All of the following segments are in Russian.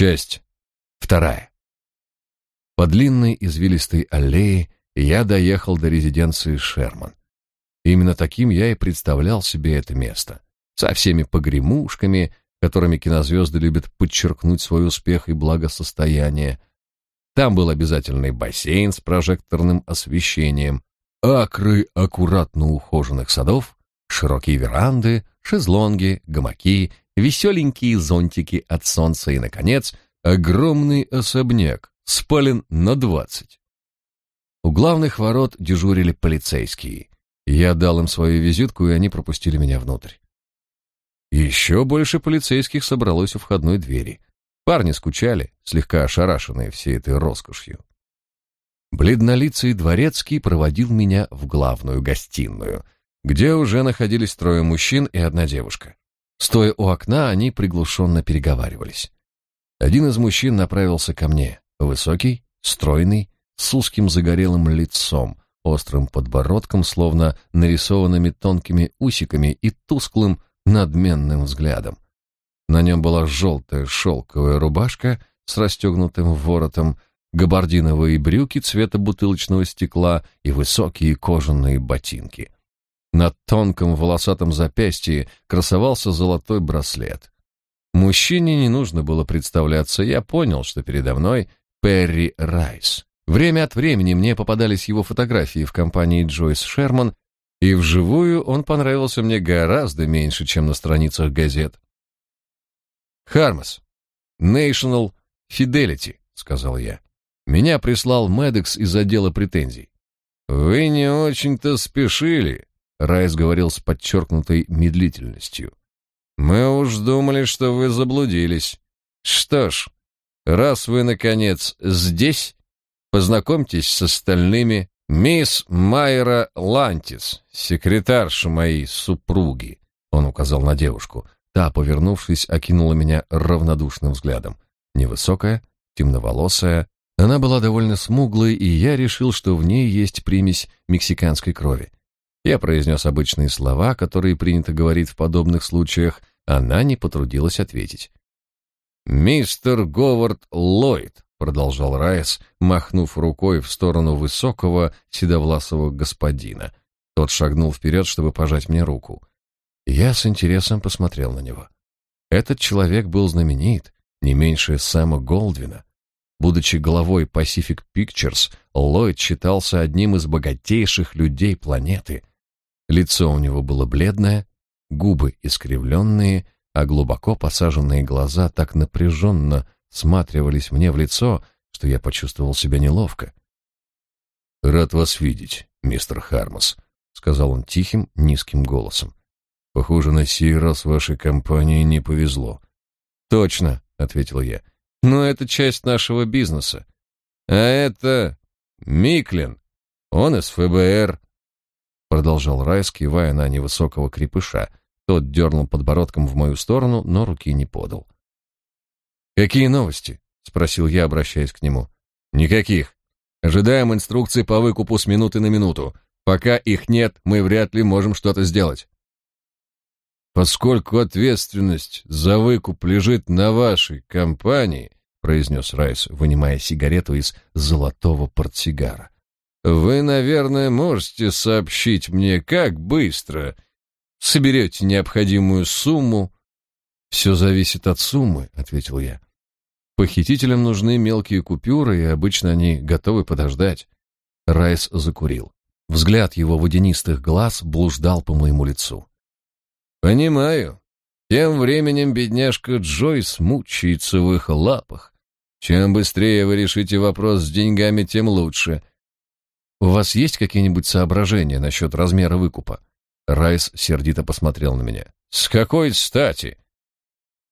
Часть вторая. По длинной извилистой аллее я доехал до резиденции Шерман. Именно таким я и представлял себе это место. Со всеми погремушками, которыми кинозвезды любят подчеркнуть свой успех и благосостояние. Там был обязательный бассейн с прожекторным освещением, акры аккуратно ухоженных садов, широкие веранды, шезлонги, гамаки, веселенькие зонтики от солнца и, наконец, огромный особняк, спален на двадцать. У главных ворот дежурили полицейские. Я дал им свою визитку, и они пропустили меня внутрь. Еще больше полицейских собралось у входной двери. Парни скучали, слегка ошарашенные всей этой роскошью. Бледнолицый дворецкий проводил меня в главную гостиную, где уже находились трое мужчин и одна девушка. Стоя у окна, они приглушенно переговаривались. Один из мужчин направился ко мне, высокий, стройный, с узким загорелым лицом, острым подбородком, словно нарисованными тонкими усиками и тусклым, надменным взглядом. На нем была желтая шелковая рубашка с расстегнутым воротом, габардиновые брюки цвета бутылочного стекла и высокие кожаные ботинки. На тонком волосатом запястье красовался золотой браслет. Мужчине не нужно было представляться, я понял, что передо мной Перри Райс. Время от времени мне попадались его фотографии в компании Джойс Шерман, и вживую он понравился мне гораздо меньше, чем на страницах газет. «Хармас, National Fidelity», — сказал я. «Меня прислал Медекс из отдела претензий». «Вы не очень-то спешили», — Райс говорил с подчеркнутой медлительностью. «Мы уж думали, что вы заблудились. Что ж, раз вы, наконец, здесь, познакомьтесь с остальными «Мисс Майра Лантис, секретарша моей супруги», — он указал на девушку. Та, повернувшись, окинула меня равнодушным взглядом. Невысокая, темноволосая, она была довольно смуглой, и я решил, что в ней есть примесь мексиканской крови. Я произнес обычные слова, которые принято говорить в подобных случаях, она не потрудилась ответить. «Мистер Говард Ллойд», продолжал Райс, махнув рукой в сторону высокого седовласого господина. Тот шагнул вперед, чтобы пожать мне руку. Я с интересом посмотрел на него. Этот человек был знаменит, не меньше Сэма Голдвина. Будучи главой Pacific Pictures, Ллойд считался одним из богатейших людей планеты. Лицо у него было бледное, губы искривленные, а глубоко посаженные глаза так напряженно всматривались мне в лицо, что я почувствовал себя неловко. «Рад вас видеть, мистер Хармас», — сказал он тихим, низким голосом. «Похоже, на сей раз вашей компании не повезло». «Точно», — ответил я, — «но это часть нашего бизнеса. А это Миклин, он из ФБР», — продолжал Райс, кивая на невысокого крепыша. Тот дернул подбородком в мою сторону, но руки не подал. «Какие новости?» — спросил я, обращаясь к нему. «Никаких. Ожидаем инструкции по выкупу с минуты на минуту. Пока их нет, мы вряд ли можем что-то сделать». «Поскольку ответственность за выкуп лежит на вашей компании», — произнес Райс, вынимая сигарету из золотого портсигара, «вы, наверное, можете сообщить мне, как быстро соберете необходимую сумму». «Все зависит от суммы», — ответил я. Похитителям нужны мелкие купюры, и обычно они готовы подождать. Райс закурил. Взгляд его водянистых глаз блуждал по моему лицу. Понимаю. Тем временем бедняжка Джойс мучается в их лапах. Чем быстрее вы решите вопрос с деньгами, тем лучше. У вас есть какие-нибудь соображения насчет размера выкупа? Райс сердито посмотрел на меня. С какой стати?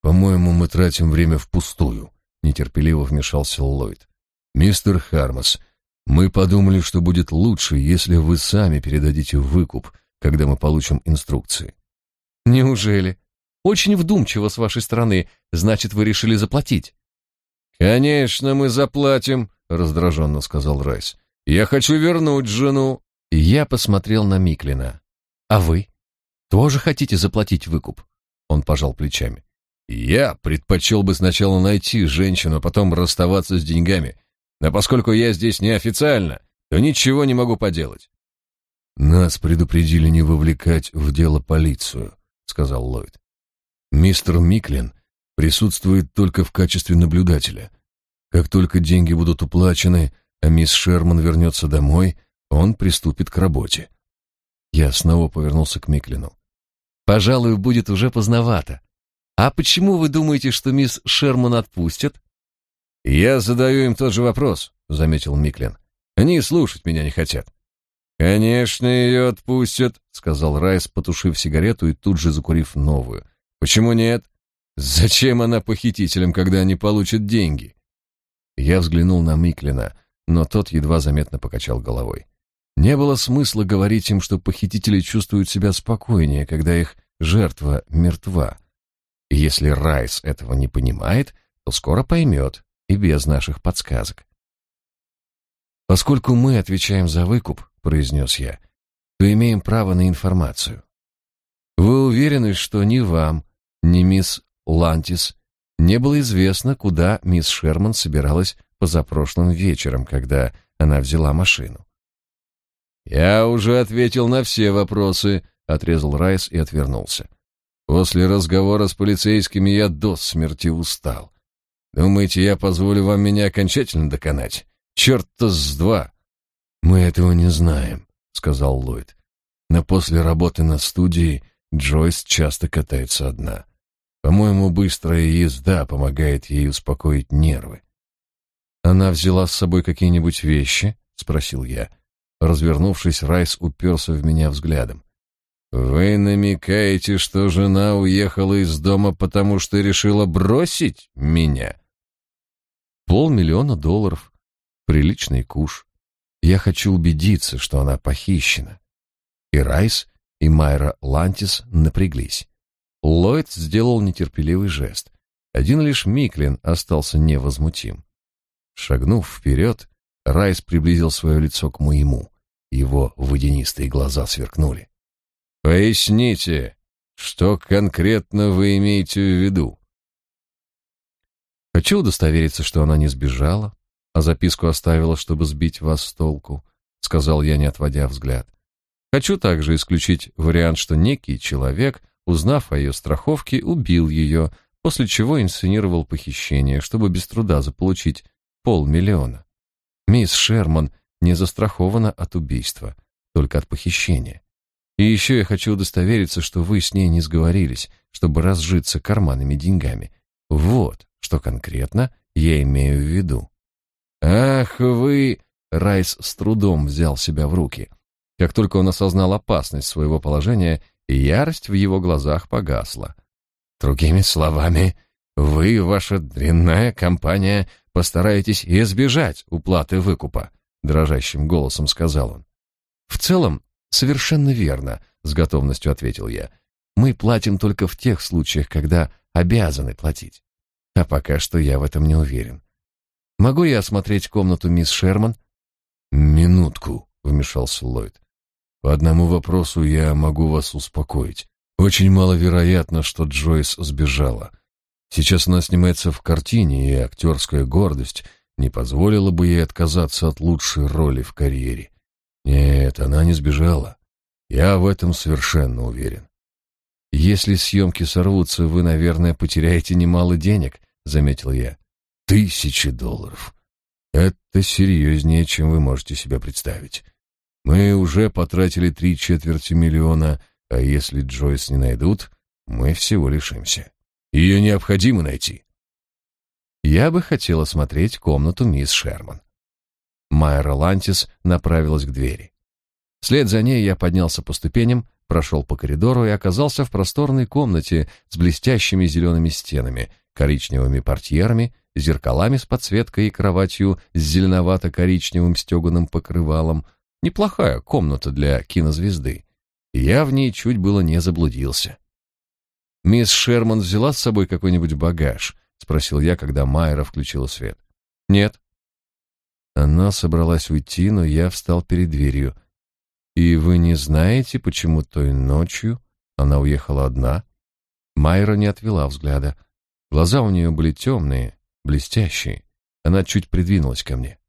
По-моему, мы тратим время впустую нетерпеливо вмешался Ллойд. Мистер Хармас, мы подумали, что будет лучше, если вы сами передадите выкуп, когда мы получим инструкции. Неужели? Очень вдумчиво с вашей стороны. Значит, вы решили заплатить? Конечно, мы заплатим, раздраженно сказал Райс. Я хочу вернуть жену. Я посмотрел на Миклина. А вы тоже хотите заплатить выкуп? Он пожал плечами. Я предпочел бы сначала найти женщину, а потом расставаться с деньгами. Но поскольку я здесь неофициально, то ничего не могу поделать. Нас предупредили не вовлекать в дело полицию, сказал Ллойд. Мистер Миклин присутствует только в качестве наблюдателя. Как только деньги будут уплачены, а мисс Шерман вернется домой, он приступит к работе. Я снова повернулся к Миклину. Пожалуй, будет уже поздновато. А почему вы думаете, что мисс Шерман отпустят? Я задаю им тот же вопрос, заметил Миклин. Они слушать меня не хотят. Конечно, ее отпустят, сказал Райс, потушив сигарету и тут же закурив новую. Почему нет? Зачем она похитителям, когда они получат деньги? Я взглянул на Миклина, но тот едва заметно покачал головой. Не было смысла говорить им, что похитители чувствуют себя спокойнее, когда их жертва мертва. Если Райс этого не понимает, то скоро поймет, и без наших подсказок. «Поскольку мы отвечаем за выкуп», — произнес я, — «то имеем право на информацию. Вы уверены, что ни вам, ни мисс Лантис не было известно, куда мисс Шерман собиралась позапрошлым вечером, когда она взяла машину?» «Я уже ответил на все вопросы», — отрезал Райс и отвернулся. «После разговора с полицейскими я до смерти устал. Думаете, я позволю вам меня окончательно доконать? Черт-то с два!» «Мы этого не знаем», — сказал Ллойд. «Но после работы на студии Джойс часто катается одна. По-моему, быстрая езда помогает ей успокоить нервы». «Она взяла с собой какие-нибудь вещи?» — спросил я. Развернувшись, Райс уперся в меня взглядом. «Вы намекаете, что жена уехала из дома, потому что решила бросить меня?» «Полмиллиона долларов. Приличный куш. Я хочу убедиться, что она похищена». И Райс, и Майра Лантис напряглись. Ллойд сделал нетерпеливый жест. Один лишь Миклин остался невозмутим. Шагнув вперед, Райс приблизил свое лицо к моему. Его водянистые глаза сверкнули. Поясните, что конкретно вы имеете в виду? Хочу удостовериться, что она не сбежала, а записку оставила, чтобы сбить вас с толку, сказал я, не отводя взгляд. Хочу также исключить вариант, что некий человек, узнав о ее страховке, убил ее, после чего инсценировал похищение, чтобы без труда заполучить полмиллиона. Мисс Шерман не застрахована от убийства, только от похищения. И еще я хочу удостовериться, что вы с ней не сговорились, чтобы разжиться карманными деньгами. Вот, что конкретно я имею в виду. Ах вы, Райс с трудом взял себя в руки. Как только он осознал опасность своего положения, ярость в его глазах погасла. Другими словами, вы, ваша дрянная компания, постараетесь избежать уплаты выкупа, дрожащим голосом сказал он. В целом, Совершенно верно, с готовностью ответил я. Мы платим только в тех случаях, когда обязаны платить. А пока что я в этом не уверен. Могу я осмотреть комнату мисс Шерман? Минутку, вмешался Ллойд. По одному вопросу я могу вас успокоить. Очень маловероятно, что Джойс сбежала. Сейчас она снимается в картине, и актерская гордость не позволила бы ей отказаться от лучшей роли в карьере. Нет, она не сбежала. Я в этом совершенно уверен. Если съемки сорвутся, вы, наверное, потеряете немало денег, заметил я. Тысячи долларов. Это серьезнее, чем вы можете себе представить. Мы уже потратили три четверти миллиона, а если Джойс не найдут, мы всего лишимся. Ее необходимо найти. Я бы хотела смотреть комнату мисс Шерман. Майра Лантис направилась к двери. Вслед за ней я поднялся по ступеням, прошел по коридору и оказался в просторной комнате с блестящими зелеными стенами, коричневыми портьерами, зеркалами с подсветкой и кроватью с зеленовато-коричневым стеганым покрывалом. Неплохая комната для кинозвезды. я в ней чуть было не заблудился. «Мисс Шерман взяла с собой какой-нибудь багаж?» — спросил я, когда Майра включила свет. «Нет», она собралась уйти, но я встал перед дверью. «И вы не знаете, почему той ночью она уехала одна?» Майра не отвела взгляда. Глаза у нее были темные, блестящие. Она чуть придвинулась ко мне.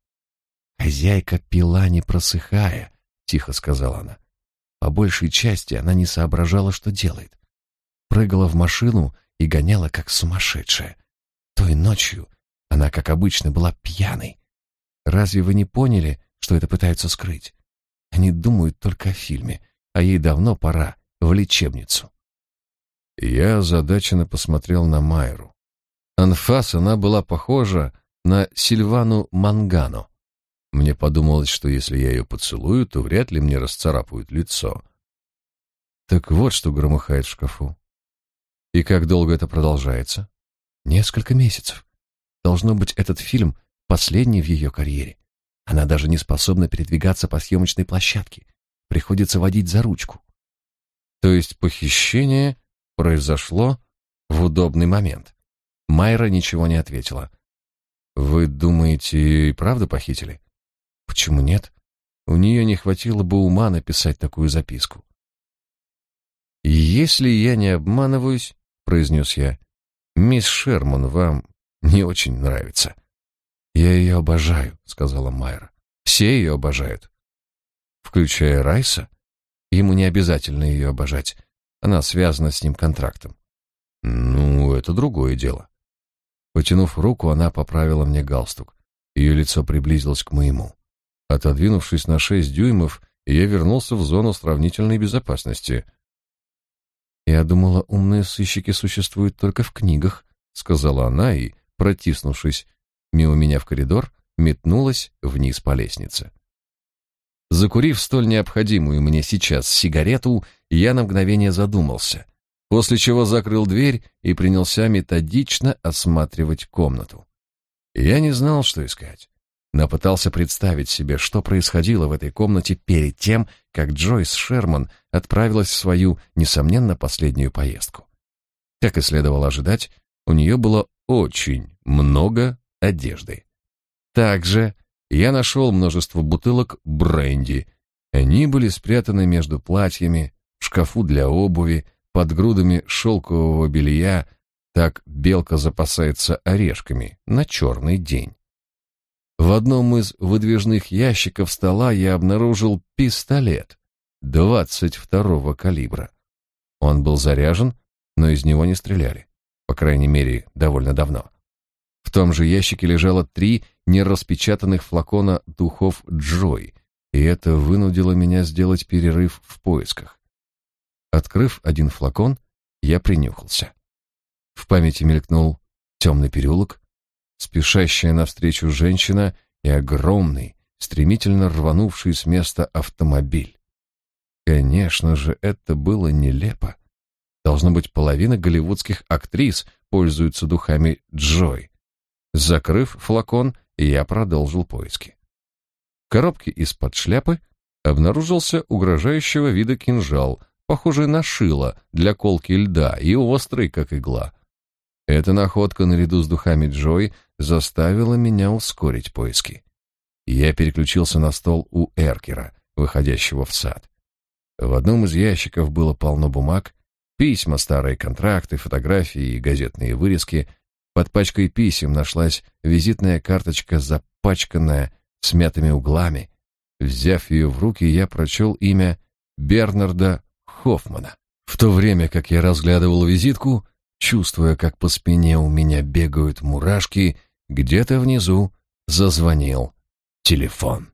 «Хозяйка пила, не просыхая», — тихо сказала она. По большей части она не соображала, что делает. Прыгала в машину и гоняла, как сумасшедшая. Той ночью она, как обычно, была пьяной. Разве вы не поняли, что это пытаются скрыть? Они думают только о фильме, а ей давно пора в лечебницу. Я озадаченно посмотрел на Майру. Анфас она была похожа на Сильвану Мангано. Мне подумалось, что если я ее поцелую, то вряд ли мне расцарапают лицо. Так вот, что громыхает в шкафу. И как долго это продолжается? Несколько месяцев. Должно быть, этот фильм последний в ее карьере. Она даже не способна передвигаться по съемочной площадке. Приходится водить за ручку. То есть похищение произошло в удобный момент. Майра ничего не ответила. Вы думаете, и правда похитили? Почему нет? У нее не хватило бы ума написать такую записку. «Если я не обманываюсь», — произнес я, — «мисс Шерман вам не очень нравится». «Я ее обожаю», — сказала Майра. «Все ее обожают». «Включая Райса? Ему не обязательно ее обожать. Она связана с ним контрактом». «Ну, это другое дело». Потянув руку, она поправила мне галстук. Ее лицо приблизилось к моему. Отодвинувшись на шесть дюймов, я вернулся в зону сравнительной безопасности. «Я думала, умные сыщики существуют только в книгах», — сказала она и, протиснувшись мимо меня в коридор, метнулась вниз по лестнице. Закурив столь необходимую мне сейчас сигарету, я на мгновение задумался, после чего закрыл дверь и принялся методично осматривать комнату. Я не знал, что искать но пытался представить себе, что происходило в этой комнате перед тем, как Джойс Шерман отправилась в свою, несомненно, последнюю поездку. Как и следовало ожидать, у нее было очень много одежды. Также я нашел множество бутылок бренди. Они были спрятаны между платьями, в шкафу для обуви, под грудами шелкового белья, так белка запасается орешками на черный день. В одном из выдвижных ящиков стола я обнаружил пистолет 22-го калибра. Он был заряжен, но из него не стреляли, по крайней мере, довольно давно. В том же ящике лежало три нераспечатанных флакона духов Джой, и это вынудило меня сделать перерыв в поисках. Открыв один флакон, я принюхался. В памяти мелькнул темный переулок, спешащая навстречу женщина и огромный, стремительно рванувший с места автомобиль. Конечно же, это было нелепо. Должно быть, половина голливудских актрис пользуются духами Джой. Закрыв флакон, я продолжил поиски. В коробке из-под шляпы обнаружился угрожающего вида кинжал, похожий на шило для колки льда и острый, как игла. Эта находка наряду с духами Джой заставила меня ускорить поиски. Я переключился на стол у Эркера, выходящего в сад. В одном из ящиков было полно бумаг, письма, старые контракты, фотографии и газетные вырезки. Под пачкой писем нашлась визитная карточка, запачканная смятыми углами. Взяв ее в руки, я прочел имя Бернарда Хоффмана. В то время, как я разглядывал визитку, Чувствуя, как по спине у меня бегают мурашки, где-то внизу зазвонил телефон.